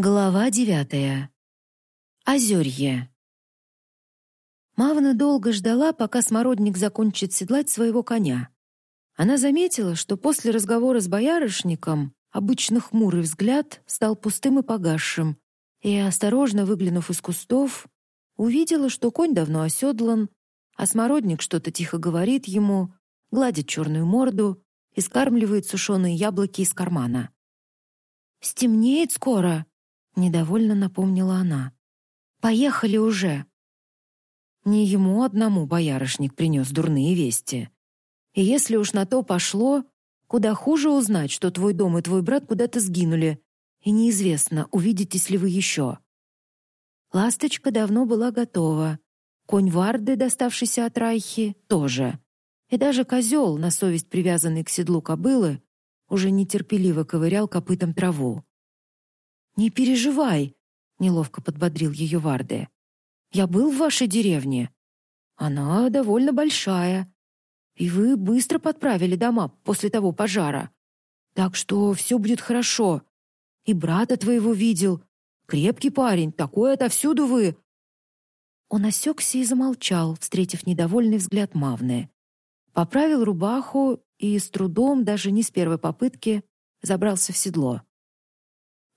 Глава девятая. Озерье. Мавна долго ждала, пока смородник закончит седлать своего коня. Она заметила, что после разговора с боярышником обычно хмурый взгляд стал пустым и погасшим, и, осторожно выглянув из кустов, увидела, что конь давно оседлан, а смородник что-то тихо говорит ему, гладит черную морду и скармливает сушеные яблоки из кармана. «Стемнеет скоро», Недовольно напомнила она. «Поехали уже!» Не ему одному боярышник принес дурные вести. И если уж на то пошло, куда хуже узнать, что твой дом и твой брат куда-то сгинули, и неизвестно, увидитесь ли вы еще. Ласточка давно была готова. Конь Варды, доставшийся от Райхи, тоже. И даже козел, на совесть привязанный к седлу кобылы, уже нетерпеливо ковырял копытом траву. «Не переживай», — неловко подбодрил ее Варде. «Я был в вашей деревне. Она довольно большая. И вы быстро подправили дома после того пожара. Так что все будет хорошо. И брата твоего видел. Крепкий парень, такой отовсюду вы». Он осекся и замолчал, встретив недовольный взгляд Мавны. Поправил рубаху и с трудом, даже не с первой попытки, забрался в седло.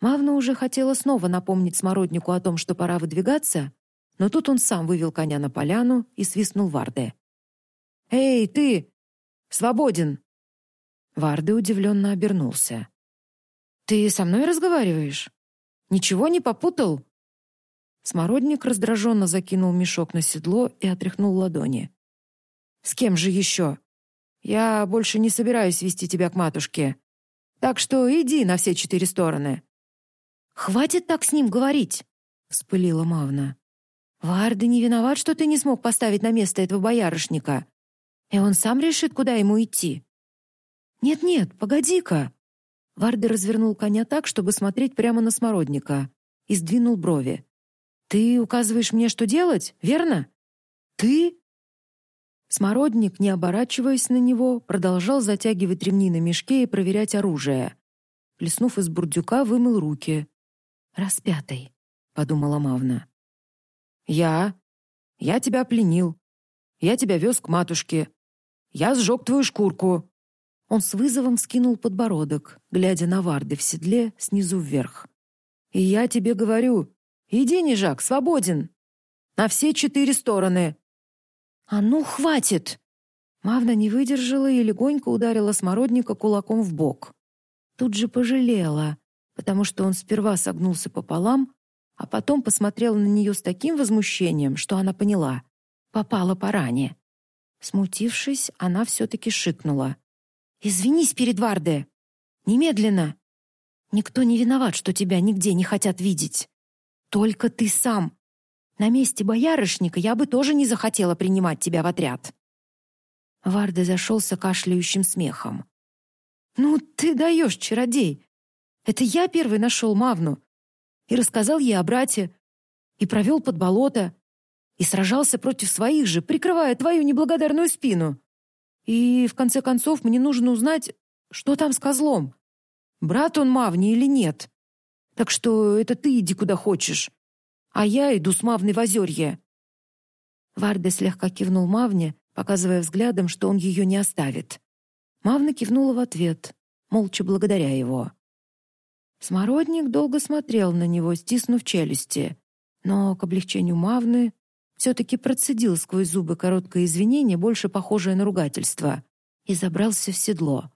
Мавна уже хотела снова напомнить Смороднику о том, что пора выдвигаться, но тут он сам вывел коня на поляну и свистнул Варде. «Эй, ты! Свободен!» Варде удивленно обернулся. «Ты со мной разговариваешь? Ничего не попутал?» Смородник раздраженно закинул мешок на седло и отряхнул ладони. «С кем же еще? Я больше не собираюсь вести тебя к матушке. Так что иди на все четыре стороны. «Хватит так с ним говорить!» — вспылила Мавна. «Варда не виноват, что ты не смог поставить на место этого боярышника. И он сам решит, куда ему идти». «Нет-нет, погоди-ка!» Варда развернул коня так, чтобы смотреть прямо на смородника, и сдвинул брови. «Ты указываешь мне, что делать, верно? Ты?» Смородник, не оборачиваясь на него, продолжал затягивать ремни на мешке и проверять оружие. Плеснув из бурдюка, вымыл руки, «Распятый», — подумала Мавна. «Я? Я тебя пленил. Я тебя вез к матушке. Я сжег твою шкурку». Он с вызовом скинул подбородок, глядя на Варды в седле снизу вверх. «И я тебе говорю, иди, Нежак, свободен. На все четыре стороны». «А ну, хватит!» Мавна не выдержала и легонько ударила смородника кулаком в бок. Тут же пожалела, потому что он сперва согнулся пополам, а потом посмотрел на нее с таким возмущением, что она поняла — попала по ране. Смутившись, она все-таки шикнула. «Извинись перед Варде! Немедленно! Никто не виноват, что тебя нигде не хотят видеть. Только ты сам. На месте боярышника я бы тоже не захотела принимать тебя в отряд». Варде зашелся кашляющим смехом. «Ну, ты даешь, чародей! Это я первый нашел Мавну и рассказал ей о брате, и провел под болото, и сражался против своих же, прикрывая твою неблагодарную спину. И, в конце концов, мне нужно узнать, что там с козлом. Брат он Мавни или нет. Так что это ты иди куда хочешь, а я иду с Мавной в озерье». Варде слегка кивнул Мавне, показывая взглядом, что он ее не оставит. Мавна кивнула в ответ, молча благодаря его. Смородник долго смотрел на него, стиснув челюсти, но к облегчению Мавны все-таки процедил сквозь зубы короткое извинение, больше похожее на ругательство, и забрался в седло.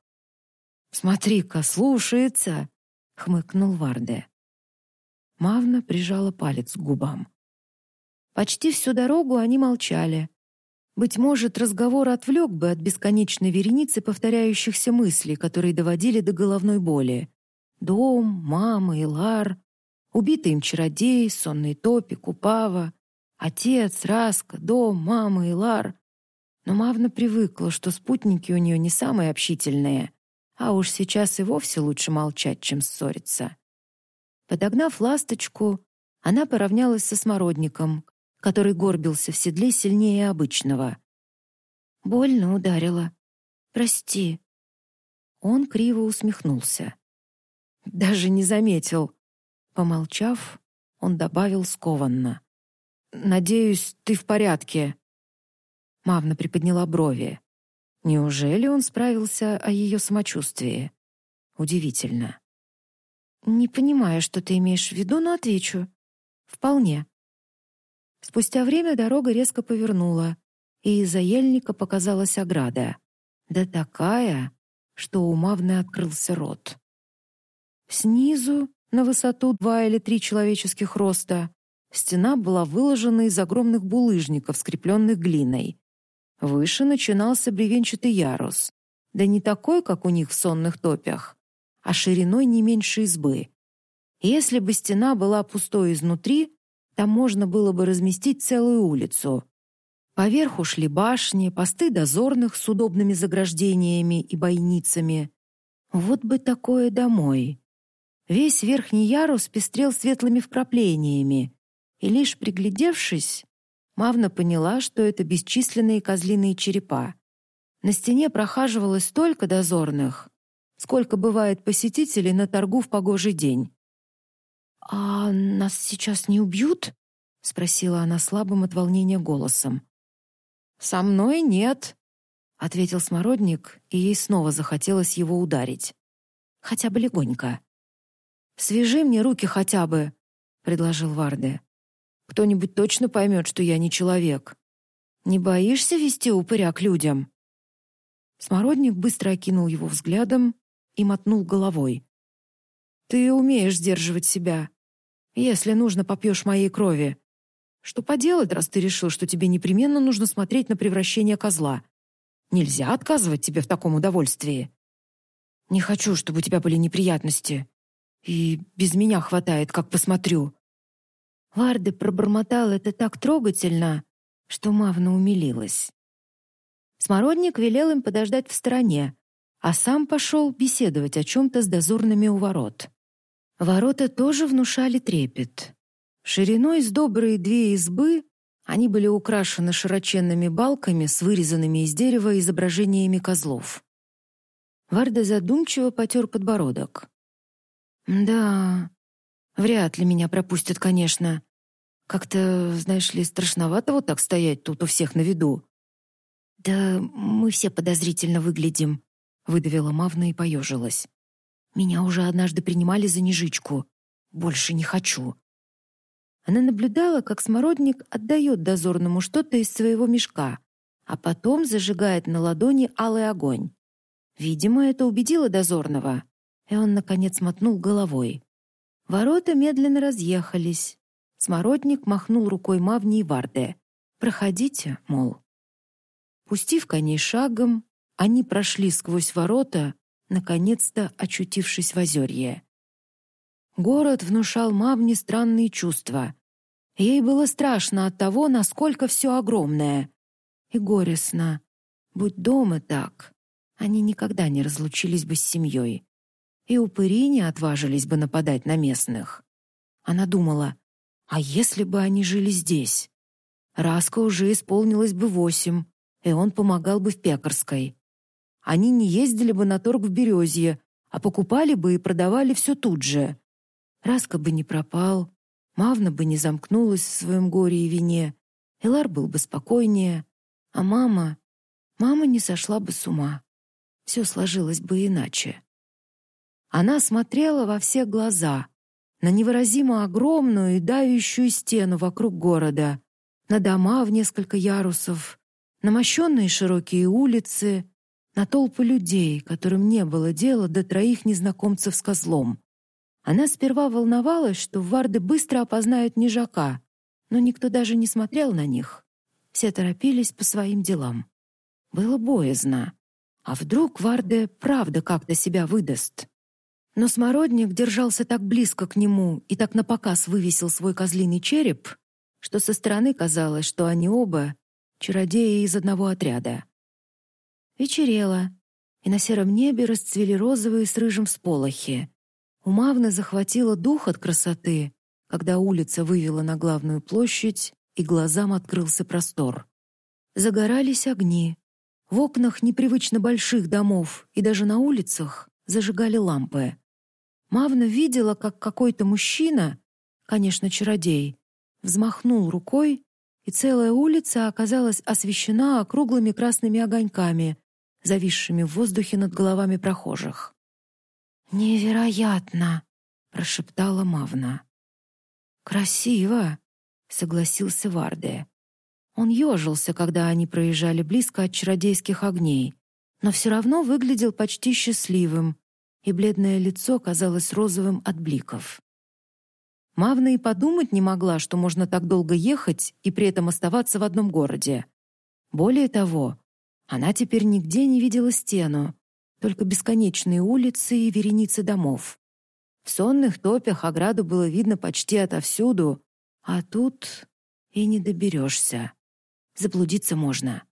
«Смотри-ка, слушается!» — хмыкнул Варде. Мавна прижала палец к губам. Почти всю дорогу они молчали. Быть может, разговор отвлек бы от бесконечной вереницы повторяющихся мыслей, которые доводили до головной боли. Дом, мама, Илар, убитый им чародей, сонный топик, упава, отец, Раска, дом, мама, Илар. Но Мавна привыкла, что спутники у нее не самые общительные, а уж сейчас и вовсе лучше молчать, чем ссориться. Подогнав ласточку, она поравнялась со смородником, который горбился в седле сильнее обычного. «Больно ударила. Прости». Он криво усмехнулся. Даже не заметил. Помолчав, он добавил скованно. «Надеюсь, ты в порядке». Мавна приподняла брови. Неужели он справился о ее самочувствии? Удивительно. «Не понимаю, что ты имеешь в виду, но отвечу. Вполне». Спустя время дорога резко повернула, и из-за ельника показалась ограда. Да такая, что у Мавны открылся рот. Снизу, на высоту два или три человеческих роста, стена была выложена из огромных булыжников, скрепленных глиной. Выше начинался бревенчатый ярус, да не такой, как у них в сонных топях, а шириной не меньше избы. Если бы стена была пустой изнутри, там можно было бы разместить целую улицу. Поверху шли башни, посты дозорных с удобными заграждениями и бойницами. Вот бы такое домой. Весь верхний ярус пестрел светлыми вкраплениями, и лишь приглядевшись, Мавна поняла, что это бесчисленные козлиные черепа. На стене прохаживалось столько дозорных, сколько бывает посетителей на торгу в погожий день. «А нас сейчас не убьют?» — спросила она слабым от волнения голосом. «Со мной нет», — ответил Смородник, и ей снова захотелось его ударить. Хотя бы легонько. «Свяжи мне руки хотя бы», — предложил Варде. «Кто-нибудь точно поймет, что я не человек. Не боишься вести упыря к людям?» Смородник быстро окинул его взглядом и мотнул головой. «Ты умеешь сдерживать себя. Если нужно, попьешь моей крови. Что поделать, раз ты решил, что тебе непременно нужно смотреть на превращение козла? Нельзя отказывать тебе в таком удовольствии. Не хочу, чтобы у тебя были неприятности. И без меня хватает, как посмотрю». Варды пробормотал это так трогательно, что Мавна умилилась. Смородник велел им подождать в стороне, а сам пошел беседовать о чем-то с дозорными у ворот. Ворота тоже внушали трепет. Шириной с добрые две избы они были украшены широченными балками с вырезанными из дерева изображениями козлов. Варда задумчиво потер подбородок. «Да, вряд ли меня пропустят, конечно. Как-то, знаешь ли, страшновато вот так стоять тут у всех на виду». «Да мы все подозрительно выглядим», — выдавила Мавна и поежилась. «Меня уже однажды принимали за нежичку. Больше не хочу». Она наблюдала, как смородник отдает дозорному что-то из своего мешка, а потом зажигает на ладони алый огонь. Видимо, это убедило дозорного, и он, наконец, мотнул головой. Ворота медленно разъехались. Смородник махнул рукой Мавни и Варде. «Проходите, мол». Пустив коней шагом, они прошли сквозь ворота, наконец-то очутившись в озерье. Город внушал Мавне странные чувства. Ей было страшно от того, насколько все огромное. И горестно. Будь дома так, они никогда не разлучились бы с семьей и упыри не отважились бы нападать на местных. Она думала, а если бы они жили здесь? Раска уже исполнилось бы восемь, и он помогал бы в пекарской. Они не ездили бы на торг в Березье, а покупали бы и продавали все тут же. Раска бы не пропал, Мавна бы не замкнулась в своем горе и вине, Элар был бы спокойнее, а мама... Мама не сошла бы с ума. Все сложилось бы иначе. Она смотрела во все глаза на невыразимо огромную и давящую стену вокруг города, на дома в несколько ярусов, на мощенные широкие улицы, на толпы людей, которым не было дела до троих незнакомцев с козлом. Она сперва волновалась, что варды быстро опознают нежака, но никто даже не смотрел на них. Все торопились по своим делам. Было боязно. А вдруг Варде правда как-то себя выдаст? Но смородник держался так близко к нему и так напоказ вывесил свой козлиный череп, что со стороны казалось, что они оба — чародеи из одного отряда. Вечерело, и на сером небе расцвели розовые с рыжим сполохи. У Мавны захватило дух от красоты, когда улица вывела на главную площадь, и глазам открылся простор. Загорались огни. В окнах непривычно больших домов и даже на улицах зажигали лампы. Мавна видела, как какой-то мужчина, конечно, чародей, взмахнул рукой, и целая улица оказалась освещена округлыми красными огоньками, зависшими в воздухе над головами прохожих. «Невероятно!» — прошептала Мавна. «Красиво!» — согласился Варде. Он ежился, когда они проезжали близко от чародейских огней, но все равно выглядел почти счастливым, и бледное лицо казалось розовым от бликов. Мавна и подумать не могла, что можно так долго ехать и при этом оставаться в одном городе. Более того, она теперь нигде не видела стену, только бесконечные улицы и вереницы домов. В сонных топях ограду было видно почти отовсюду, а тут и не доберешься. Заблудиться можно.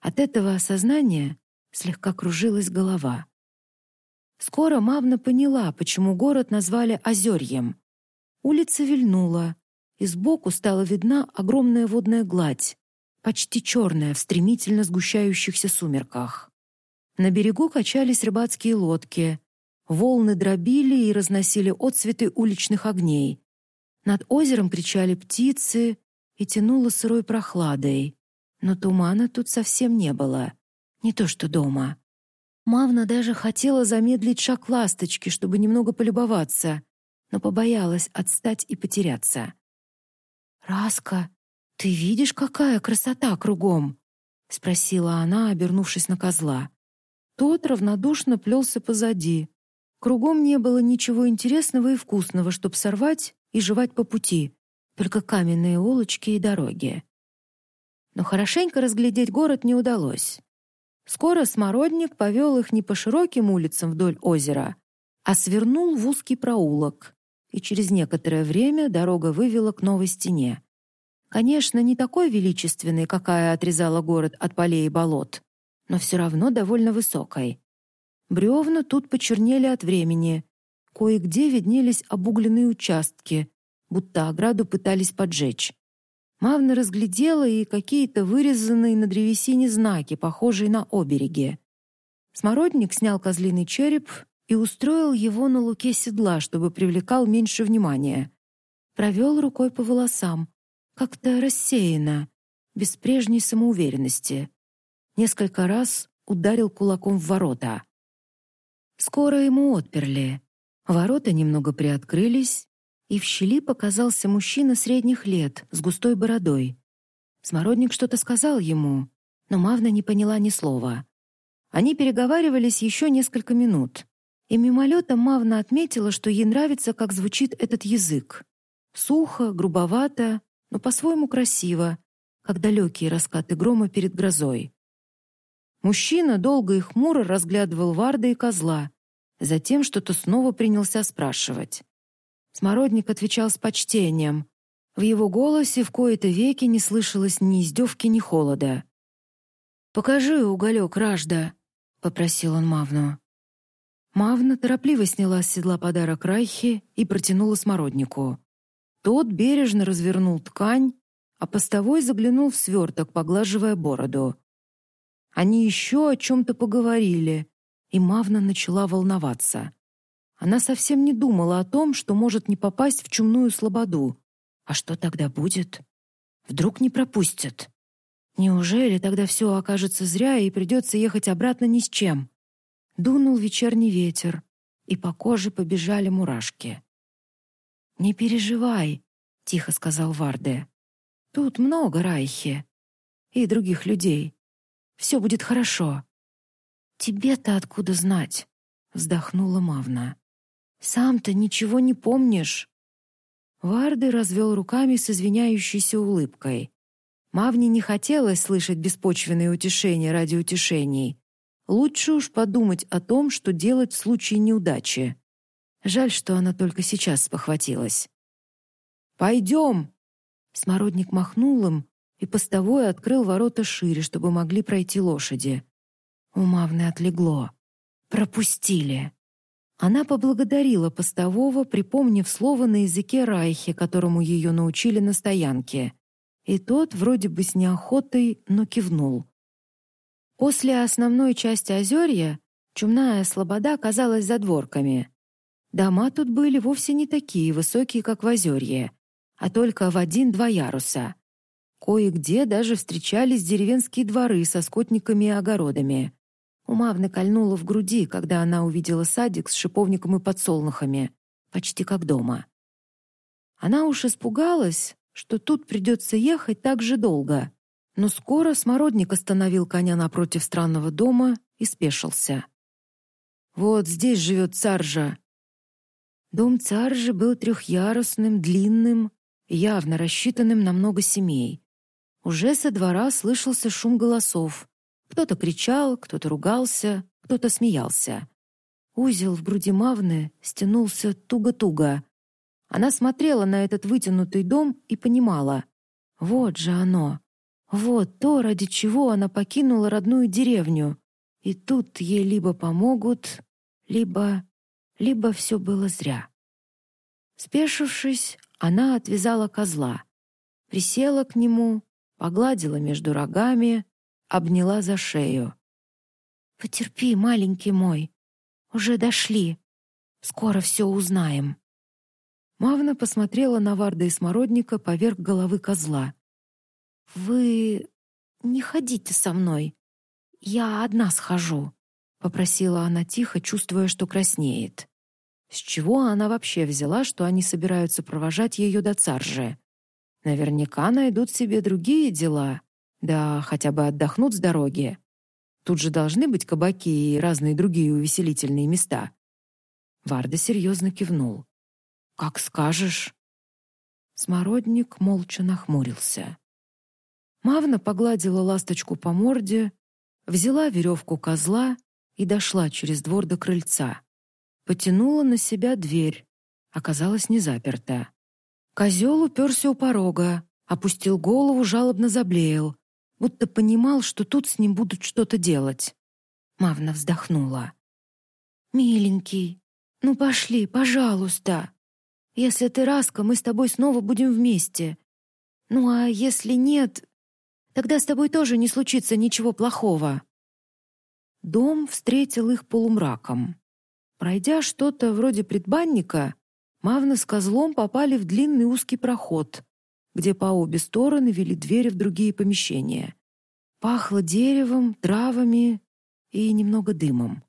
От этого осознания слегка кружилась голова. Скоро Мавна поняла, почему город назвали Озерьем. Улица вильнула, и сбоку стала видна огромная водная гладь, почти черная в стремительно сгущающихся сумерках. На берегу качались рыбацкие лодки, волны дробили и разносили отцветы уличных огней. Над озером кричали птицы и тянуло сырой прохладой. Но тумана тут совсем не было, не то что дома. Мавна даже хотела замедлить шаг ласточки, чтобы немного полюбоваться — но побоялась отстать и потеряться. «Раска, ты видишь, какая красота кругом?» — спросила она, обернувшись на козла. Тот равнодушно плелся позади. Кругом не было ничего интересного и вкусного, чтобы сорвать и жевать по пути, только каменные улочки и дороги. Но хорошенько разглядеть город не удалось. Скоро смородник повел их не по широким улицам вдоль озера, а свернул в узкий проулок, и через некоторое время дорога вывела к новой стене. Конечно, не такой величественной, какая отрезала город от полей и болот, но все равно довольно высокой. Бревна тут почернели от времени. Кое-где виднелись обугленные участки, будто ограду пытались поджечь. Мавна разглядела и какие-то вырезанные на древесине знаки, похожие на обереги. Смородник снял козлиный череп и устроил его на луке седла, чтобы привлекал меньше внимания. Провел рукой по волосам, как-то рассеянно, без прежней самоуверенности. Несколько раз ударил кулаком в ворота. Скоро ему отперли. Ворота немного приоткрылись, и в щели показался мужчина средних лет с густой бородой. Смородник что-то сказал ему, но Мавна не поняла ни слова. Они переговаривались еще несколько минут. И мимолетом Мавна отметила, что ей нравится, как звучит этот язык. Сухо, грубовато, но по-своему красиво, как далекие раскаты грома перед грозой. Мужчина долго и хмуро разглядывал Варда и козла, затем что-то снова принялся спрашивать. Смородник отвечал с почтением. В его голосе в кои-то веки не слышалось ни издевки, ни холода. «Покажи уголек, Ражда», — попросил он Мавну. Мавна торопливо сняла с седла подарок Райхе и протянула смороднику. Тот бережно развернул ткань, а постовой заглянул в сверток, поглаживая бороду. Они еще о чем-то поговорили, и Мавна начала волноваться. Она совсем не думала о том, что может не попасть в чумную слободу. А что тогда будет? Вдруг не пропустят? Неужели тогда все окажется зря и придется ехать обратно ни с чем? Дунул вечерний ветер, и по коже побежали мурашки. «Не переживай», — тихо сказал Варде. «Тут много Райхи и других людей. Все будет хорошо». «Тебе-то откуда знать?» — вздохнула Мавна. «Сам-то ничего не помнишь». Варде развел руками с извиняющейся улыбкой. Мавне не хотелось слышать беспочвенные утешения ради утешений, Лучше уж подумать о том, что делать в случае неудачи. Жаль, что она только сейчас спохватилась. «Пойдем!» Смородник махнул им, и постовой открыл ворота шире, чтобы могли пройти лошади. У Мавны отлегло. Пропустили. Она поблагодарила постового, припомнив слово на языке Райхи, которому ее научили на стоянке. И тот вроде бы с неохотой, но кивнул. После основной части озерья чумная слобода казалась задворками. Дома тут были вовсе не такие высокие, как в Озерье, а только в один-два яруса. Кое-где даже встречались деревенские дворы со скотниками и огородами. У Мавны кольнуло в груди, когда она увидела садик с шиповником и подсолнухами, почти как дома. Она уж испугалась, что тут придется ехать так же долго, но скоро смородник остановил коня напротив странного дома и спешился. «Вот здесь живет царжа». Дом царжи был трехъярусным, длинным, явно рассчитанным на много семей. Уже со двора слышался шум голосов. Кто-то кричал, кто-то ругался, кто-то смеялся. Узел в груди Мавны стянулся туго-туго. Она смотрела на этот вытянутый дом и понимала. Вот же оно. Вот то, ради чего она покинула родную деревню. И тут ей либо помогут, либо... либо все было зря. Спешившись, она отвязала козла, присела к нему погладила между рогами, обняла за шею. «Потерпи, маленький мой, уже дошли, скоро все узнаем». Мавна посмотрела на Варда и Смородника поверх головы козла. «Вы не ходите со мной, я одна схожу», — попросила она тихо, чувствуя, что краснеет. С чего она вообще взяла, что они собираются провожать ее до царжи? Наверняка найдут себе другие дела, да хотя бы отдохнут с дороги. Тут же должны быть кабаки и разные другие увеселительные места. Варда серьезно кивнул. «Как скажешь». Смородник молча нахмурился. Мавна погладила ласточку по морде, взяла веревку козла и дошла через двор до крыльца. Потянула на себя дверь. Оказалась не заперта. Козел уперся у порога, опустил голову, жалобно заблеял, будто понимал, что тут с ним будут что-то делать. Мавна вздохнула. «Миленький, ну пошли, пожалуйста. Если ты Раска, мы с тобой снова будем вместе. Ну а если нет, тогда с тобой тоже не случится ничего плохого». Дом встретил их полумраком. Пройдя что-то вроде предбанника, Мавна с козлом попали в длинный узкий проход, где по обе стороны вели двери в другие помещения. Пахло деревом, травами и немного дымом.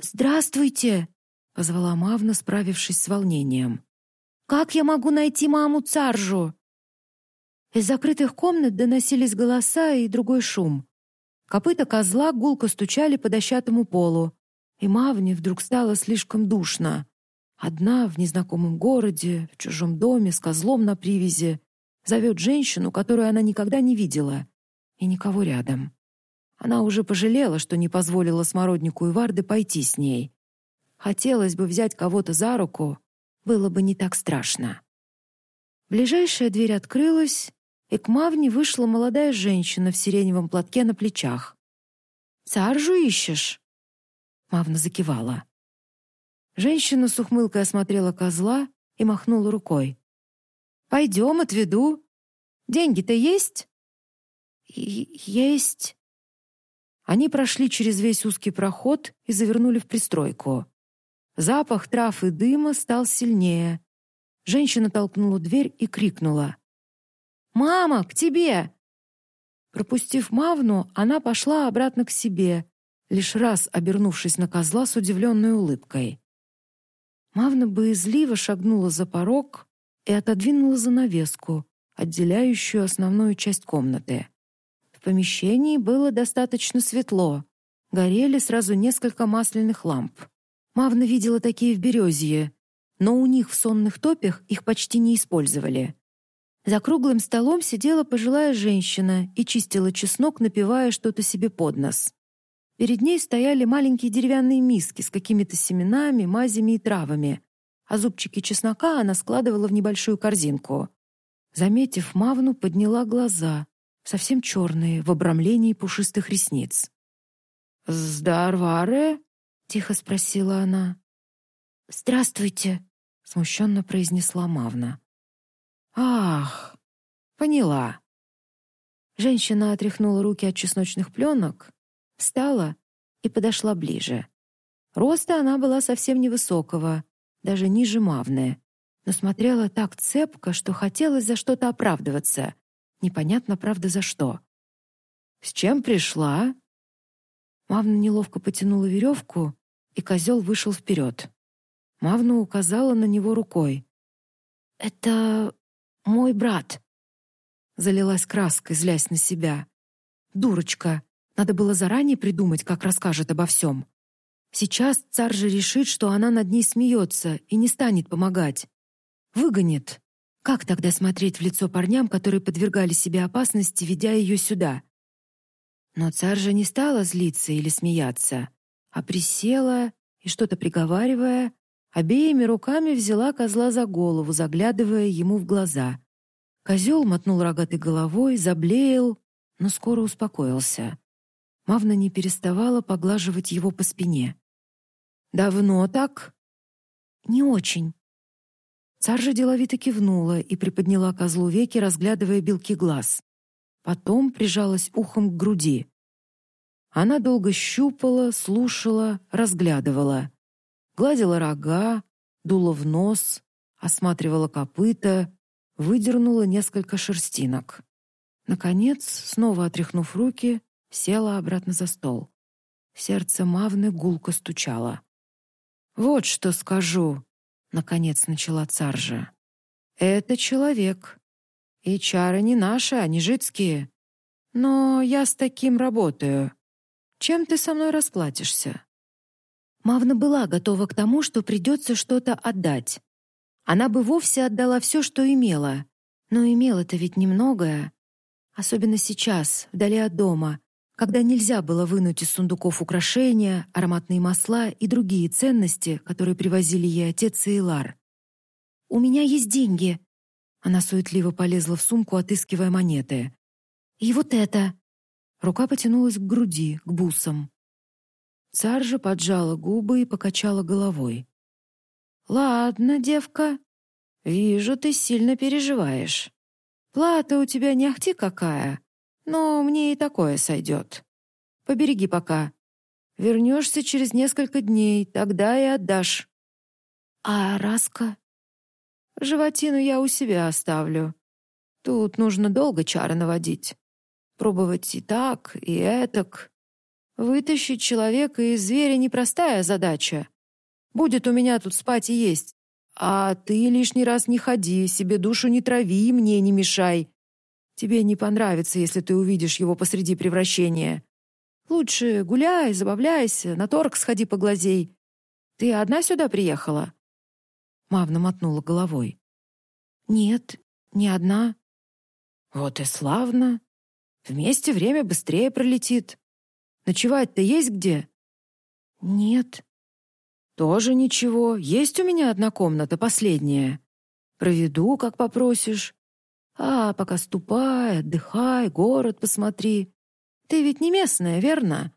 «Здравствуйте!» — позвала Мавна, справившись с волнением. «Как я могу найти маму Царжу?» Из закрытых комнат доносились голоса и другой шум. Копыта козла гулко стучали по дощатому полу, и Мавне вдруг стало слишком душно. Одна в незнакомом городе, в чужом доме, с козлом на привязи, зовет женщину, которую она никогда не видела, и никого рядом. Она уже пожалела, что не позволила Смороднику и Варде пойти с ней. Хотелось бы взять кого-то за руку, было бы не так страшно. Ближайшая дверь открылась, и к Мавне вышла молодая женщина в сиреневом платке на плечах. «Царжу ищешь?» Мавна закивала. Женщина с ухмылкой осмотрела козла и махнула рукой. «Пойдем, отведу. Деньги-то есть?» «Есть». Они прошли через весь узкий проход и завернули в пристройку. Запах трав и дыма стал сильнее. Женщина толкнула дверь и крикнула. «Мама, к тебе!» Пропустив Мавну, она пошла обратно к себе, лишь раз обернувшись на козла с удивленной улыбкой. Мавна боязливо шагнула за порог и отодвинула занавеску, отделяющую основную часть комнаты. В помещении было достаточно светло. Горели сразу несколько масляных ламп. Мавна видела такие в Березье, но у них в сонных топях их почти не использовали. За круглым столом сидела пожилая женщина и чистила чеснок, напивая что-то себе под нос. Перед ней стояли маленькие деревянные миски с какими-то семенами, мазями и травами, а зубчики чеснока она складывала в небольшую корзинку. Заметив Мавну, подняла глаза, совсем черные, в обрамлении пушистых ресниц. «Здарваре?» — тихо спросила она. «Здравствуйте», — смущенно произнесла Мавна. «Ах, поняла». Женщина отряхнула руки от чесночных пленок встала и подошла ближе. Роста она была совсем невысокого, даже ниже Мавны, но смотрела так цепко, что хотелось за что-то оправдываться. Непонятно, правда, за что. «С чем пришла?» Мавна неловко потянула веревку, и козел вышел вперед. Мавна указала на него рукой. «Это мой брат», — залилась краской, злясь на себя. «Дурочка, надо было заранее придумать, как расскажет обо всем. Сейчас царь же решит, что она над ней смеется и не станет помогать. Выгонит. Как тогда смотреть в лицо парням, которые подвергали себе опасности, ведя ее сюда? Но царь же не стала злиться или смеяться, а присела и, что-то приговаривая, обеими руками взяла козла за голову, заглядывая ему в глаза. Козел мотнул рогатой головой, заблеял, но скоро успокоился. Мавна не переставала поглаживать его по спине. «Давно так?» «Не очень». Царь деловито кивнула и приподняла козлу веки, разглядывая белки глаз. Потом прижалась ухом к груди. Она долго щупала, слушала, разглядывала. Гладила рога, дула в нос, осматривала копыта, выдернула несколько шерстинок. Наконец, снова отряхнув руки, села обратно за стол. Сердце Мавны гулко стучало. «Вот что скажу», — наконец начала царжа. «Это человек. И чары не наши, не жидские. Но я с таким работаю. Чем ты со мной расплатишься?» Мавна была готова к тому, что придется что-то отдать. Она бы вовсе отдала все, что имела. Но имела-то ведь немногое. Особенно сейчас, вдали от дома, когда нельзя было вынуть из сундуков украшения, ароматные масла и другие ценности, которые привозили ей отец и Илар. «У меня есть деньги». Она суетливо полезла в сумку, отыскивая монеты. «И вот это». Рука потянулась к груди, к бусам. Царь же поджала губы и покачала головой. «Ладно, девка, вижу, ты сильно переживаешь. Плата у тебя не ахти какая, но мне и такое сойдет. Побереги пока. Вернешься через несколько дней, тогда и отдашь. А Раска? Животину я у себя оставлю. Тут нужно долго чары наводить. Пробовать и так, и этак. Вытащить человека из зверя — непростая задача. Будет у меня тут спать и есть. А ты лишний раз не ходи, себе душу не трави и мне не мешай. Тебе не понравится, если ты увидишь его посреди превращения. Лучше гуляй, забавляйся, на торг сходи поглазей. Ты одна сюда приехала?» Мавна мотнула головой. «Нет, не одна». «Вот и славно. Вместе время быстрее пролетит. Ночевать-то есть где?» «Нет». «Тоже ничего. Есть у меня одна комната, последняя. Проведу, как попросишь. А пока ступай, отдыхай, город посмотри. Ты ведь не местная, верно?»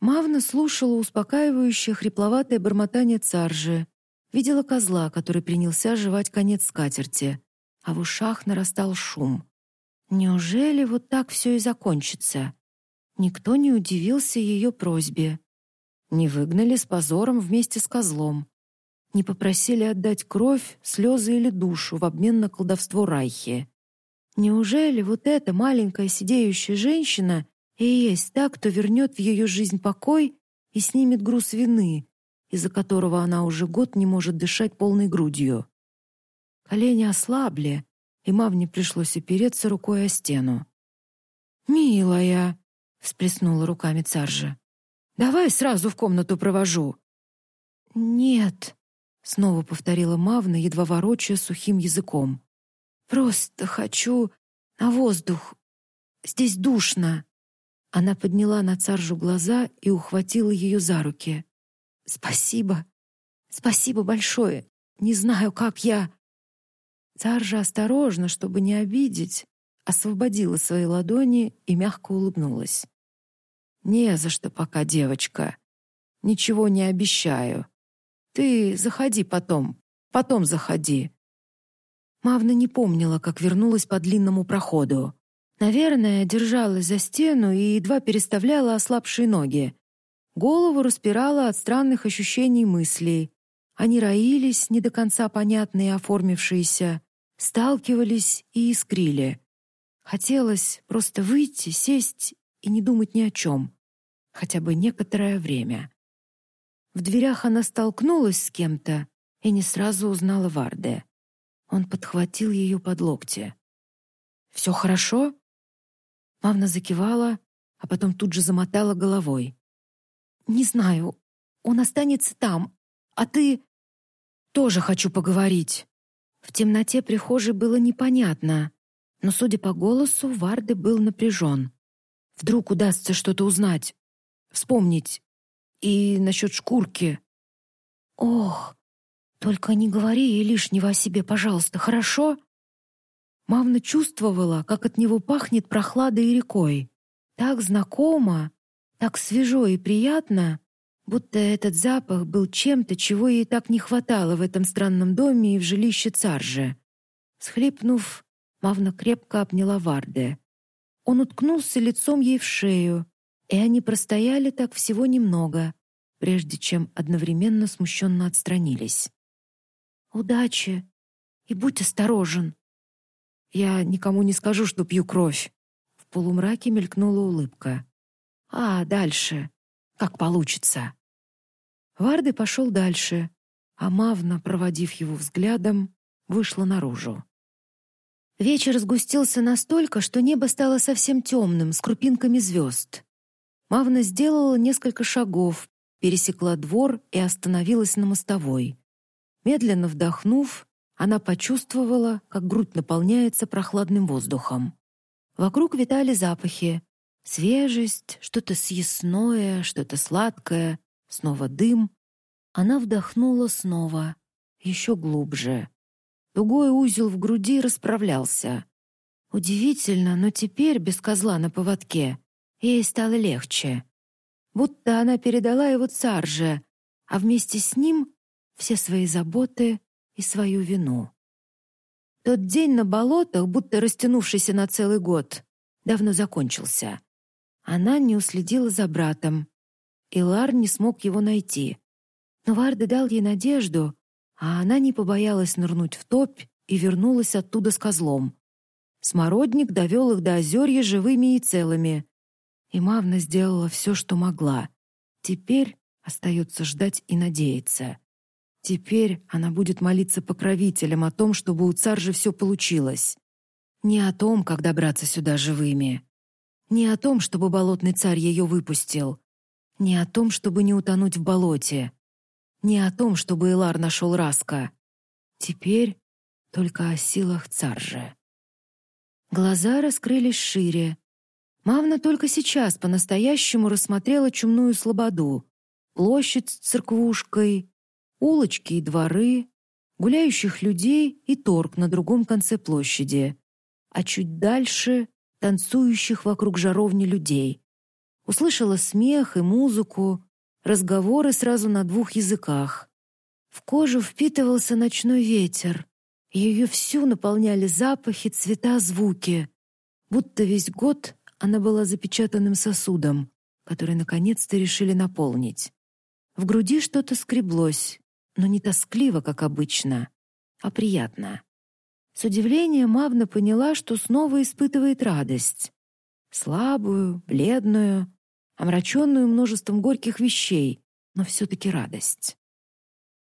Мавна слушала успокаивающее хрипловатое бормотание царжи, видела козла, который принялся жевать конец скатерти, а в ушах нарастал шум. Неужели вот так все и закончится? Никто не удивился ее просьбе. Не выгнали с позором вместе с козлом не попросили отдать кровь, слезы или душу в обмен на колдовство Райхи. Неужели вот эта маленькая сидеющая женщина и есть та, кто вернет в ее жизнь покой и снимет груз вины, из-за которого она уже год не может дышать полной грудью? Колени ослабли, и Мавне пришлось опереться рукой о стену. «Милая!» — всплеснула руками царжа. «Давай сразу в комнату провожу». «Нет», Снова повторила Мавна, едва ворочая сухим языком. «Просто хочу на воздух. Здесь душно». Она подняла на царжу глаза и ухватила ее за руки. «Спасибо. Спасибо большое. Не знаю, как я...» Царжа осторожно, чтобы не обидеть, освободила свои ладони и мягко улыбнулась. «Не за что пока, девочка. Ничего не обещаю. Ты заходи потом, потом заходи». Мавна не помнила, как вернулась по длинному проходу. Наверное, держалась за стену и едва переставляла ослабшие ноги. Голову распирала от странных ощущений мыслей. Они роились, не до конца понятные, оформившиеся, сталкивались и искрили. Хотелось просто выйти, сесть и не думать ни о чем, хотя бы некоторое время. В дверях она столкнулась с кем-то и не сразу узнала Варде. Он подхватил ее под локти. «Все хорошо?» Мавна закивала, а потом тут же замотала головой. «Не знаю. Он останется там. А ты...» «Тоже хочу поговорить». В темноте прихожей было непонятно, но, судя по голосу, Варды был напряжен. Вдруг удастся что-то узнать, вспомнить. И насчет шкурки. «Ох, только не говори ей лишнего о себе, пожалуйста, хорошо?» Мавна чувствовала, как от него пахнет прохладой и рекой. Так знакомо, так свежо и приятно, будто этот запах был чем-то, чего ей так не хватало в этом странном доме и в жилище Царжи. Схлипнув, Мавна крепко обняла Варде. Он уткнулся лицом ей в шею, и они простояли так всего немного, прежде чем одновременно смущенно отстранились. «Удачи! И будь осторожен!» «Я никому не скажу, что пью кровь!» В полумраке мелькнула улыбка. «А, дальше. Как получится!» Варды пошел дальше, а Мавна, проводив его взглядом, вышла наружу. Вечер сгустился настолько, что небо стало совсем темным, с крупинками звезд. Мавна сделала несколько шагов, пересекла двор и остановилась на мостовой. Медленно вдохнув, она почувствовала, как грудь наполняется прохладным воздухом. Вокруг витали запахи. Свежесть, что-то съестное, что-то сладкое, снова дым. Она вдохнула снова, еще глубже. Тугой узел в груди расправлялся. Удивительно, но теперь, без козла на поводке, ей стало легче. Будто она передала его царже, а вместе с ним все свои заботы и свою вину. Тот день на болотах, будто растянувшийся на целый год, давно закончился. Она не уследила за братом. и Лар не смог его найти. Но Варда дал ей надежду, а она не побоялась нырнуть в топь и вернулась оттуда с козлом. Смородник довел их до озерья живыми и целыми. И Мавна сделала все, что могла. Теперь остается ждать и надеяться. Теперь она будет молиться покровителям о том, чтобы у царжи все получилось. Не о том, как добраться сюда живыми. Не о том, чтобы болотный царь ее выпустил. Не о том, чтобы не утонуть в болоте. Не о том, чтобы Элар нашел Раска. Теперь только о силах царжа. Глаза раскрылись шире. Мавна только сейчас по-настоящему рассмотрела чумную слободу, площадь с церквушкой, улочки и дворы, гуляющих людей и торг на другом конце площади, а чуть дальше — танцующих вокруг жаровни людей. Услышала смех и музыку, разговоры сразу на двух языках. В кожу впитывался ночной ветер. Ее всю наполняли запахи, цвета, звуки. Будто весь год она была запечатанным сосудом, который наконец-то решили наполнить. В груди что-то скреблось, но не тоскливо, как обычно, а приятно. С удивлением Мавна поняла, что снова испытывает радость. Слабую, бледную, омраченную множеством горьких вещей, но все-таки радость.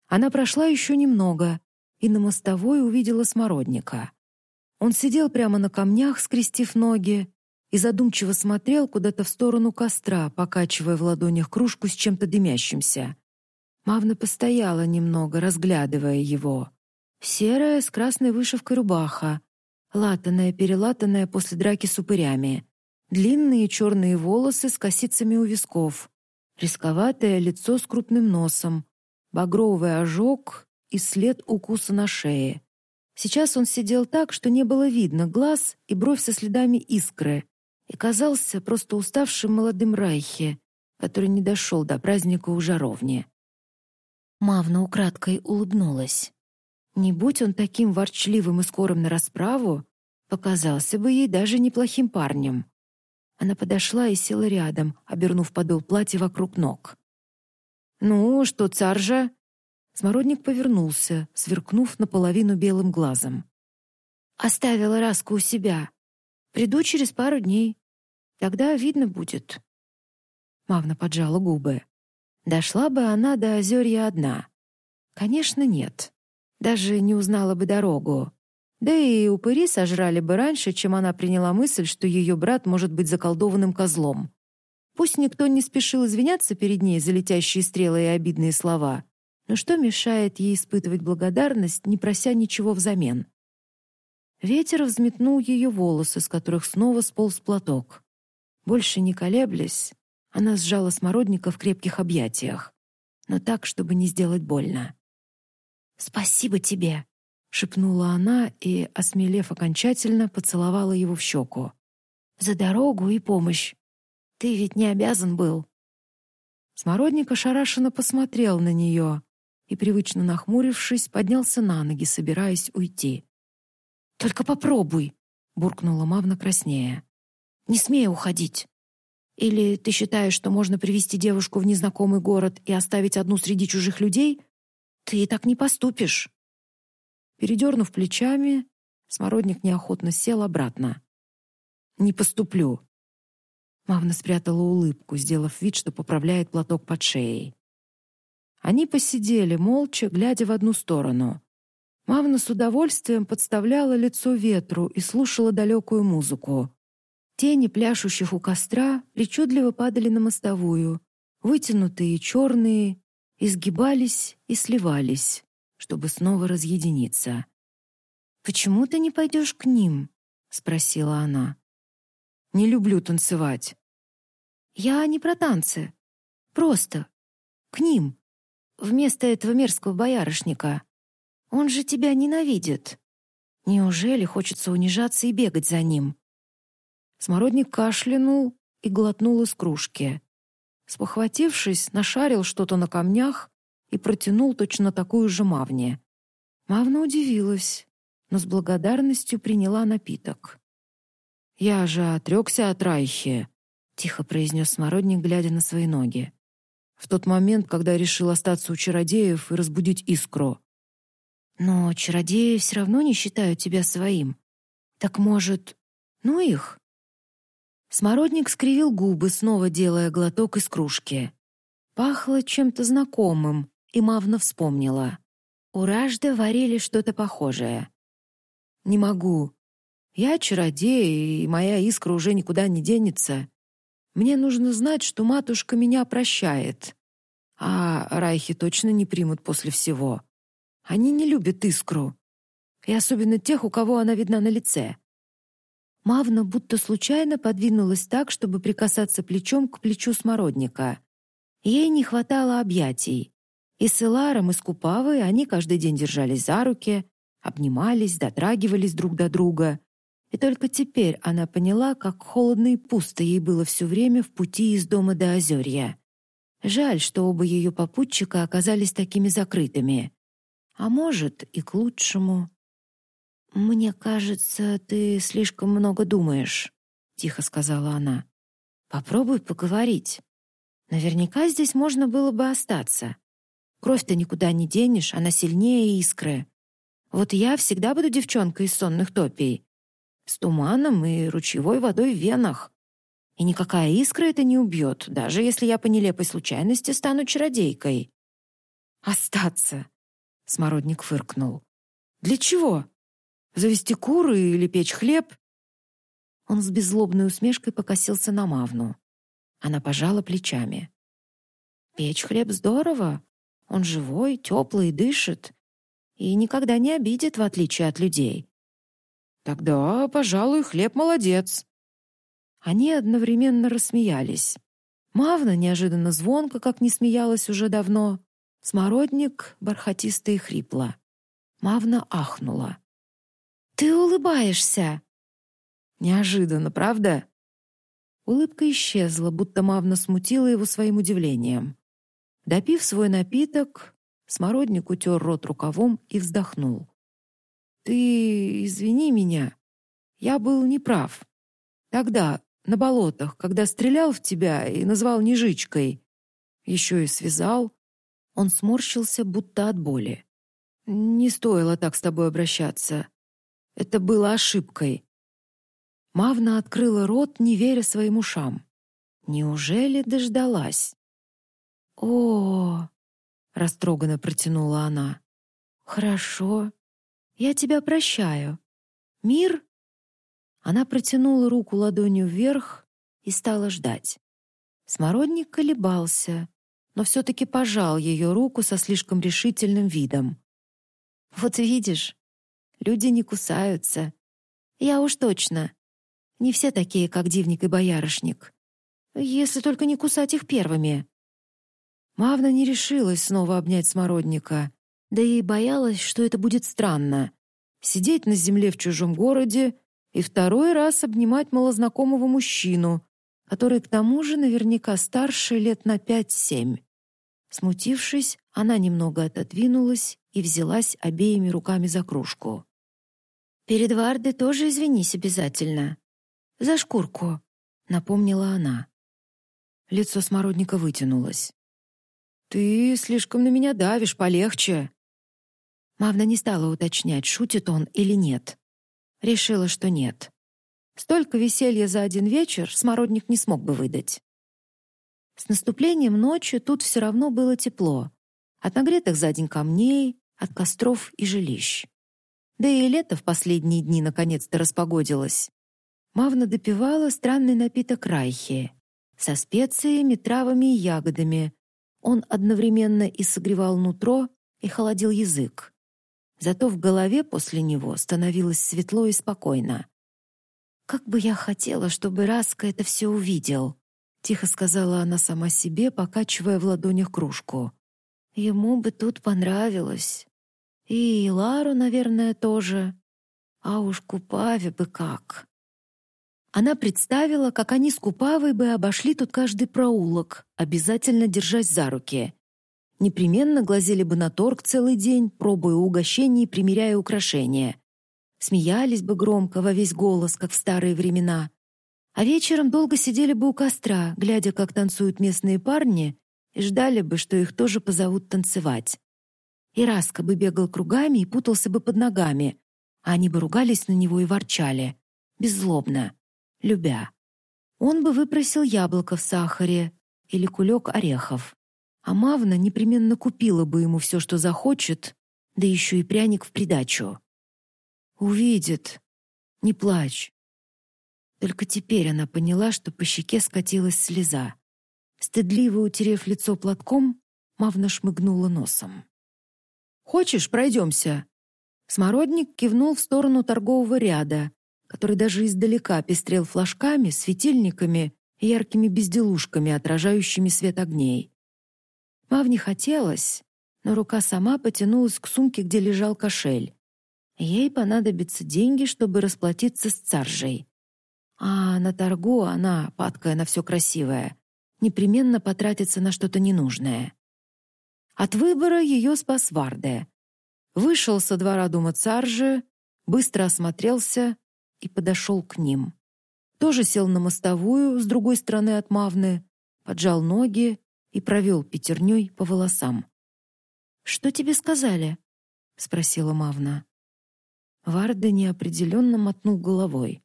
Она прошла еще немного и на мостовой увидела смородника. Он сидел прямо на камнях, скрестив ноги, и задумчиво смотрел куда-то в сторону костра, покачивая в ладонях кружку с чем-то дымящимся. Мавна постояла немного, разглядывая его. Серая с красной вышивкой рубаха, латаная, перелатанная после драки с упырями, длинные черные волосы с косицами у висков, рисковатое лицо с крупным носом, багровый ожог и след укуса на шее. Сейчас он сидел так, что не было видно глаз и бровь со следами искры, и казался просто уставшим молодым Райхе, который не дошел до праздника у жаровни. Мавна украдкой улыбнулась. Не будь он таким ворчливым и скорым на расправу, показался бы ей даже неплохим парнем. Она подошла и села рядом, обернув подол платья вокруг ног. «Ну, что, царжа?» Смородник повернулся, сверкнув наполовину белым глазом. «Оставила Раску у себя. Приду через пару дней. Тогда видно будет». Мавна поджала губы. Дошла бы она до Озерья одна. Конечно, нет. Даже не узнала бы дорогу. Да и упыри сожрали бы раньше, чем она приняла мысль, что ее брат может быть заколдованным козлом. Пусть никто не спешил извиняться перед ней за летящие стрелы и обидные слова, но что мешает ей испытывать благодарность, не прося ничего взамен? Ветер взметнул ее волосы, с которых снова сполз платок. Больше не колеблясь, она сжала смородника в крепких объятиях, но так, чтобы не сделать больно. «Спасибо тебе!» шепнула она и, осмелев окончательно, поцеловала его в щеку. За дорогу и помощь. Ты ведь не обязан был. Смородник ошарашенно посмотрел на нее и, привычно нахмурившись, поднялся на ноги, собираясь уйти. «Только попробуй!» — буркнула Мавна краснея. «Не смей уходить! Или ты считаешь, что можно привести девушку в незнакомый город и оставить одну среди чужих людей? Ты и так не поступишь!» Передернув плечами, Смородник неохотно сел обратно. «Не поступлю». Мавна спрятала улыбку, сделав вид, что поправляет платок под шеей. Они посидели, молча, глядя в одну сторону. Мавна с удовольствием подставляла лицо ветру и слушала далекую музыку. Тени пляшущих у костра причудливо падали на мостовую, вытянутые и черные, изгибались и сливались чтобы снова разъединиться. «Почему ты не пойдешь к ним?» — спросила она. «Не люблю танцевать». «Я не про танцы. Просто. К ним. Вместо этого мерзкого боярышника. Он же тебя ненавидит. Неужели хочется унижаться и бегать за ним?» Смородник кашлянул и глотнул из кружки. Спохватившись, нашарил что-то на камнях и протянул точно такую же Мавне. Мавна удивилась, но с благодарностью приняла напиток. «Я же отрекся от Райхи», — тихо произнес Смородник, глядя на свои ноги. «В тот момент, когда решил остаться у чародеев и разбудить искру». «Но чародеи все равно не считают тебя своим. Так, может, ну их?» Смородник скривил губы, снова делая глоток из кружки. Пахло чем-то знакомым, и Мавна вспомнила. У Ражда варили что-то похожее. «Не могу. Я чародей, и моя искра уже никуда не денется. Мне нужно знать, что матушка меня прощает. А райхи точно не примут после всего. Они не любят искру. И особенно тех, у кого она видна на лице». Мавна будто случайно подвинулась так, чтобы прикасаться плечом к плечу смородника. Ей не хватало объятий. И с Иларом, и с Купавой они каждый день держались за руки, обнимались, дотрагивались друг до друга. И только теперь она поняла, как холодно и пусто ей было все время в пути из дома до Озерья. Жаль, что оба ее попутчика оказались такими закрытыми. А может, и к лучшему. «Мне кажется, ты слишком много думаешь», — тихо сказала она. «Попробуй поговорить. Наверняка здесь можно было бы остаться. Кровь-то никуда не денешь, она сильнее искры. Вот я всегда буду девчонкой из сонных топий. С туманом и ручьевой водой в венах. И никакая искра это не убьет, даже если я по нелепой случайности стану чародейкой. «Остаться!» — Смородник фыркнул. «Для чего? Завести куры или печь хлеб?» Он с беззлобной усмешкой покосился на Мавну. Она пожала плечами. «Печь хлеб здорово, он живой, теплый, дышит и никогда не обидит, в отличие от людей. Тогда, пожалуй, хлеб молодец. Они одновременно рассмеялись. Мавна неожиданно звонко, как не смеялась уже давно. Смородник бархатисто и хрипло. Мавна ахнула. «Ты улыбаешься!» «Неожиданно, правда?» Улыбка исчезла, будто Мавна смутила его своим удивлением. Допив свой напиток, Смородник утер рот рукавом и вздохнул. «Ты извини меня. Я был неправ. Тогда, на болотах, когда стрелял в тебя и назвал Нежичкой. Еще и связал. Он сморщился, будто от боли. «Не стоило так с тобой обращаться. Это было ошибкой». Мавна открыла рот, не веря своим ушам. Неужели дождалась? «О!» — растроганно протянула она. «Хорошо. Я тебя прощаю. Мир?» Она протянула руку ладонью вверх и стала ждать. Смородник колебался, но все-таки пожал ее руку со слишком решительным видом. «Вот видишь, люди не кусаются. Я уж точно. Не все такие, как дивник и боярышник. Если только не кусать их первыми». Мавна не решилась снова обнять смородника, да и боялась, что это будет странно. Сидеть на земле в чужом городе и второй раз обнимать малознакомого мужчину, который к тому же наверняка старше лет на пять-семь. Смутившись, она немного отодвинулась и взялась обеими руками за кружку. «Перед Вардой тоже извинись обязательно. За шкурку», — напомнила она. Лицо Смородника вытянулось. «Ты слишком на меня давишь, полегче». Мавна не стала уточнять, шутит он или нет. Решила, что нет. Столько веселья за один вечер Смородник не смог бы выдать. С наступлением ночи тут все равно было тепло. От нагретых за день камней, от костров и жилищ. Да и лето в последние дни наконец-то распогодилось. Мавна допивала странный напиток райхи со специями, травами и ягодами. Он одновременно и согревал нутро, и холодил язык. Зато в голове после него становилось светло и спокойно. «Как бы я хотела, чтобы Раска это все увидел», — тихо сказала она сама себе, покачивая в ладонях кружку. «Ему бы тут понравилось. И Лару, наверное, тоже. А уж Купаве бы как». Она представила, как они с Купавой бы обошли тут каждый проулок, обязательно держась за руки. Непременно глазели бы на торг целый день, пробуя угощения и примеряя украшения. Смеялись бы громко во весь голос, как в старые времена. А вечером долго сидели бы у костра, глядя, как танцуют местные парни, и ждали бы, что их тоже позовут танцевать. И Раска бы бегал кругами и путался бы под ногами, а они бы ругались на него и ворчали. Беззлобно, любя. Он бы выпросил яблоко в сахаре или кулек орехов. А Мавна непременно купила бы ему все, что захочет, да еще и пряник в придачу. «Увидит. Не плачь. Только теперь она поняла, что по щеке скатилась слеза. Стыдливо утерев лицо платком, Мавна шмыгнула носом. «Хочешь, пройдемся?» Смородник кивнул в сторону торгового ряда, который даже издалека пестрел флажками, светильниками и яркими безделушками, отражающими свет огней. Мавне хотелось, но рука сама потянулась к сумке, где лежал кошель. Ей понадобятся деньги, чтобы расплатиться с царжей. А на торгу она, падкая на все красивое, непременно потратится на что-то ненужное. От выбора ее спас Варде. Вышел со двора дома царжи, быстро осмотрелся и подошел к ним. Тоже сел на мостовую с другой стороны от Мавны, поджал ноги и провел пятерней по волосам. «Что тебе сказали?» — спросила Мавна. Варда неопределенно мотнул головой.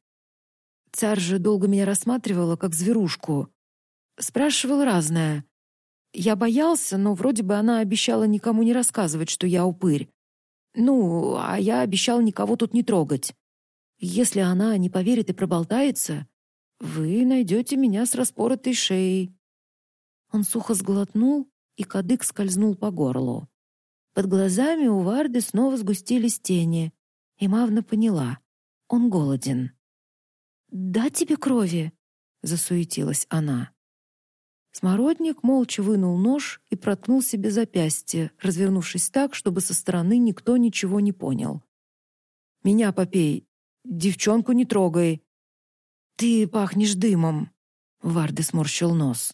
Царь же долго меня рассматривала, как зверушку. Спрашивал разное. Я боялся, но вроде бы она обещала никому не рассказывать, что я упырь. Ну, а я обещал никого тут не трогать. Если она не поверит и проболтается, вы найдете меня с распоротой шеей». Он сухо сглотнул, и кадык скользнул по горлу. Под глазами у Варды снова сгустились тени, и Мавна поняла — он голоден. «Да тебе крови!» — засуетилась она. Смородник молча вынул нож и проткнул себе запястье, развернувшись так, чтобы со стороны никто ничего не понял. «Меня попей! Девчонку не трогай!» «Ты пахнешь дымом!» — Варды сморщил нос.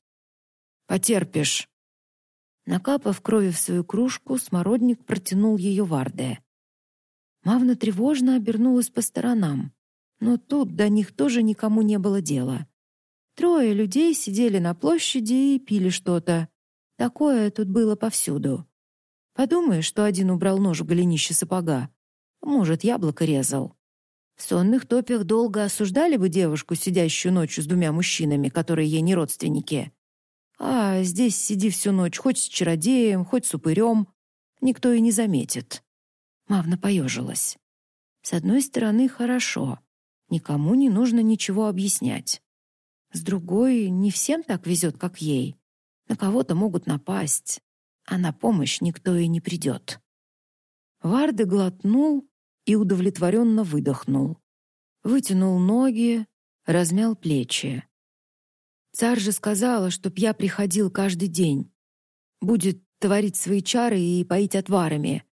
«Потерпишь!» Накапав крови в свою кружку, смородник протянул ее Варде. Мавна тревожно обернулась по сторонам. Но тут до них тоже никому не было дела. Трое людей сидели на площади и пили что-то. Такое тут было повсюду. Подумаешь, что один убрал нож в голенище сапога. Может, яблоко резал. В сонных топях долго осуждали бы девушку, сидящую ночью с двумя мужчинами, которые ей не родственники. А здесь сиди всю ночь хоть с чародеем, хоть с упырем. Никто и не заметит. Мавна поежилась. С одной стороны, хорошо. Никому не нужно ничего объяснять. С другой, не всем так везет, как ей. На кого-то могут напасть, а на помощь никто и не придет. Варды глотнул и удовлетворенно выдохнул. Вытянул ноги, размял плечи. Царь же сказала, чтоб я приходил каждый день. Будет творить свои чары и поить отварами.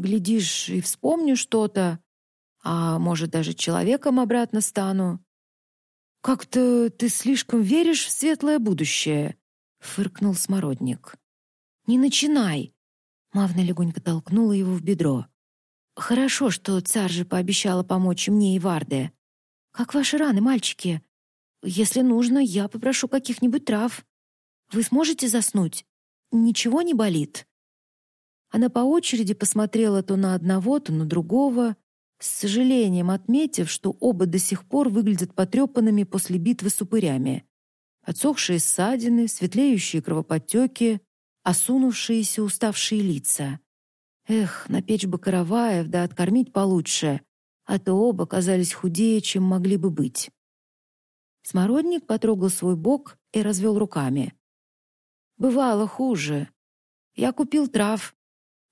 Глядишь, и вспомню что-то, а может, даже человеком обратно стану. «Как-то ты слишком веришь в светлое будущее», — фыркнул Смородник. «Не начинай!» Мавна легонько толкнула его в бедро. «Хорошо, что царь же пообещала помочь мне и Варде. Как ваши раны, мальчики? Если нужно, я попрошу каких-нибудь трав. Вы сможете заснуть? Ничего не болит?» Она по очереди посмотрела то на одного, то на другого, с сожалением отметив, что оба до сих пор выглядят потрепанными после битвы с упырями. Отсохшие ссадины, светлеющие кровоподтеки, осунувшиеся уставшие лица. Эх, напечь бы караваев, да откормить получше, а то оба казались худее, чем могли бы быть. Смородник потрогал свой бок и развел руками. «Бывало хуже. Я купил трав.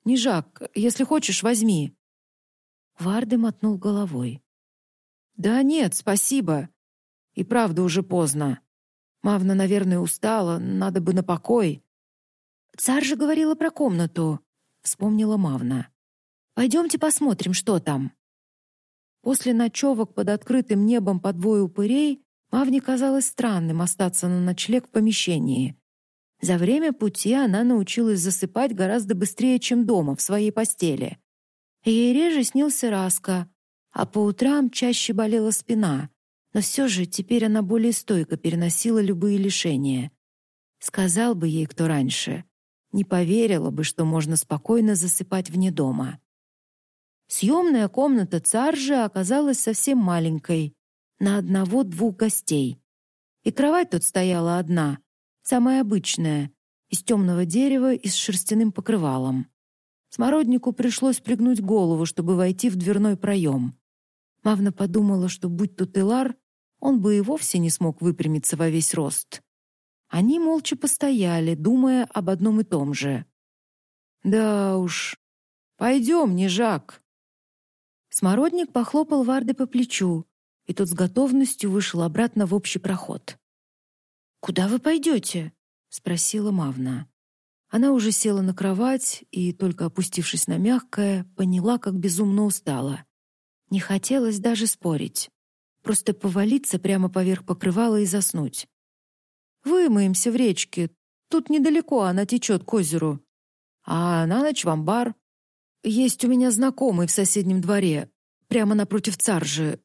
Нижак, если хочешь, возьми». Варды мотнул головой. «Да нет, спасибо. И правда уже поздно. Мавна, наверное, устала, надо бы на покой». «Царь же говорила про комнату», — вспомнила Мавна. «Пойдемте посмотрим, что там». После ночевок под открытым небом по двое упырей Мавне казалось странным остаться на ночлег в помещении. За время пути она научилась засыпать гораздо быстрее, чем дома, в своей постели. Ей реже снился Раска, а по утрам чаще болела спина, но все же теперь она более стойко переносила любые лишения. Сказал бы ей кто раньше, не поверила бы, что можно спокойно засыпать вне дома. Съемная комната Царжа оказалась совсем маленькой, на одного-двух гостей. И кровать тут стояла одна, самая обычная, из темного дерева и с шерстяным покрывалом. Смороднику пришлось пригнуть голову, чтобы войти в дверной проем. Мавна подумала, что будь тут Элар, он бы и вовсе не смог выпрямиться во весь рост. Они молча постояли, думая об одном и том же. «Да уж, пойдем, не Жак!» Смородник похлопал Варды по плечу, и тот с готовностью вышел обратно в общий проход. «Куда вы пойдете?» — спросила Мавна. Она уже села на кровать и, только опустившись на мягкое, поняла, как безумно устала. Не хотелось даже спорить. Просто повалиться прямо поверх покрывала и заснуть. «Вымоемся в речке. Тут недалеко она течет к озеру. А на ночь в амбар. Есть у меня знакомый в соседнем дворе, прямо напротив царжи.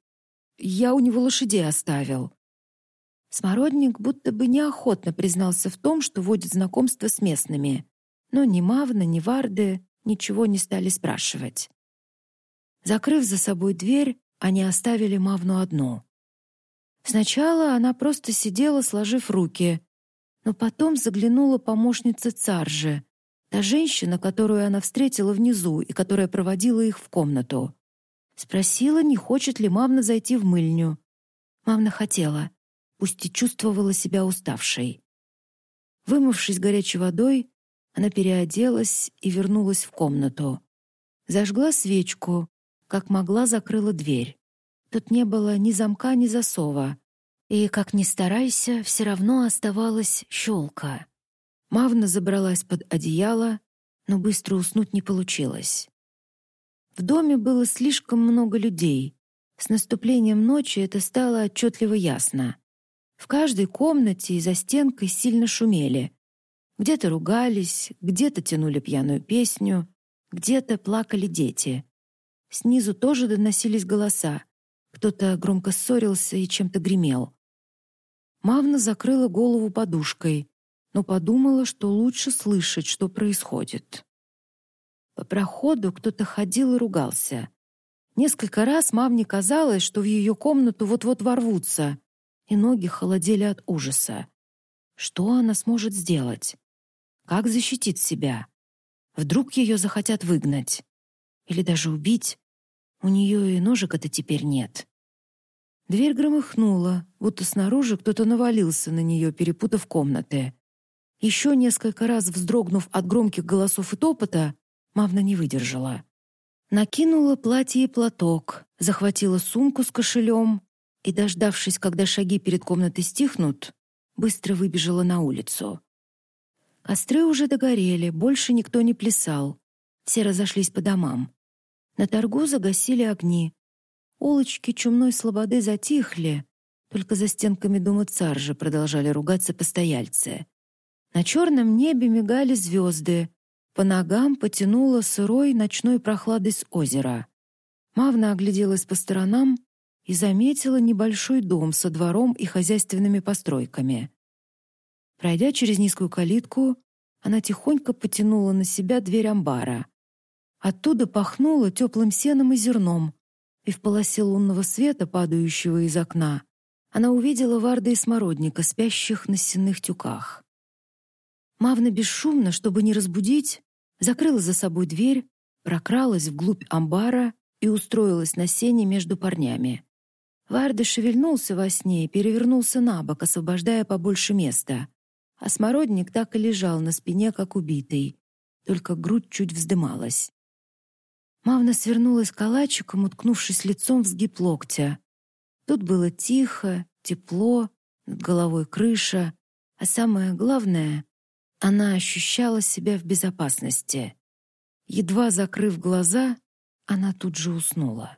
Я у него лошадей оставил». Смородник будто бы неохотно признался в том, что водит знакомство с местными. Но ни Мавна, ни Варды ничего не стали спрашивать. Закрыв за собой дверь, они оставили Мавну одну. Сначала она просто сидела, сложив руки, но потом заглянула помощница Царжи, та женщина, которую она встретила внизу и которая проводила их в комнату. Спросила, не хочет ли Мавна зайти в мыльню. Мавна хотела пусть и чувствовала себя уставшей. Вымывшись горячей водой, она переоделась и вернулась в комнату. Зажгла свечку, как могла закрыла дверь. Тут не было ни замка, ни засова. И, как ни старайся, все равно оставалась щелка. Мавна забралась под одеяло, но быстро уснуть не получилось. В доме было слишком много людей. С наступлением ночи это стало отчетливо ясно. В каждой комнате и за стенкой сильно шумели. Где-то ругались, где-то тянули пьяную песню, где-то плакали дети. Снизу тоже доносились голоса. Кто-то громко ссорился и чем-то гремел. Мавна закрыла голову подушкой, но подумала, что лучше слышать, что происходит. По проходу кто-то ходил и ругался. Несколько раз мамне казалось, что в ее комнату вот-вот ворвутся, и ноги холодели от ужаса. Что она сможет сделать? Как защитить себя? Вдруг ее захотят выгнать? Или даже убить? У нее и ножек-то теперь нет. Дверь громыхнула, будто снаружи кто-то навалился на нее, перепутав комнаты. Еще несколько раз вздрогнув от громких голосов и топота, Мавна не выдержала. Накинула платье и платок, захватила сумку с кошелем и, дождавшись, когда шаги перед комнатой стихнут, быстро выбежала на улицу. Костры уже догорели, больше никто не плясал. Все разошлись по домам. На торгу загасили огни. Улочки чумной слободы затихли, только за стенками дома царжи продолжали ругаться постояльцы. На черном небе мигали звезды. По ногам потянуло сырой ночной прохладой с озера. Мавна огляделась по сторонам и заметила небольшой дом со двором и хозяйственными постройками. Пройдя через низкую калитку, она тихонько потянула на себя дверь амбара. Оттуда пахнуло теплым сеном и зерном, и в полосе лунного света, падающего из окна, она увидела Варда и Смородника, спящих на сенных тюках. Мавна бесшумно, чтобы не разбудить, закрыла за собой дверь, прокралась вглубь амбара и устроилась на сене между парнями. Варда шевельнулся во сне и перевернулся на бок, освобождая побольше места. А смородник так и лежал на спине, как убитый, только грудь чуть вздымалась. Мавна свернулась калачиком, уткнувшись лицом в сгиб локтя. Тут было тихо, тепло, над головой крыша, а самое главное она ощущала себя в безопасности. Едва закрыв глаза, она тут же уснула.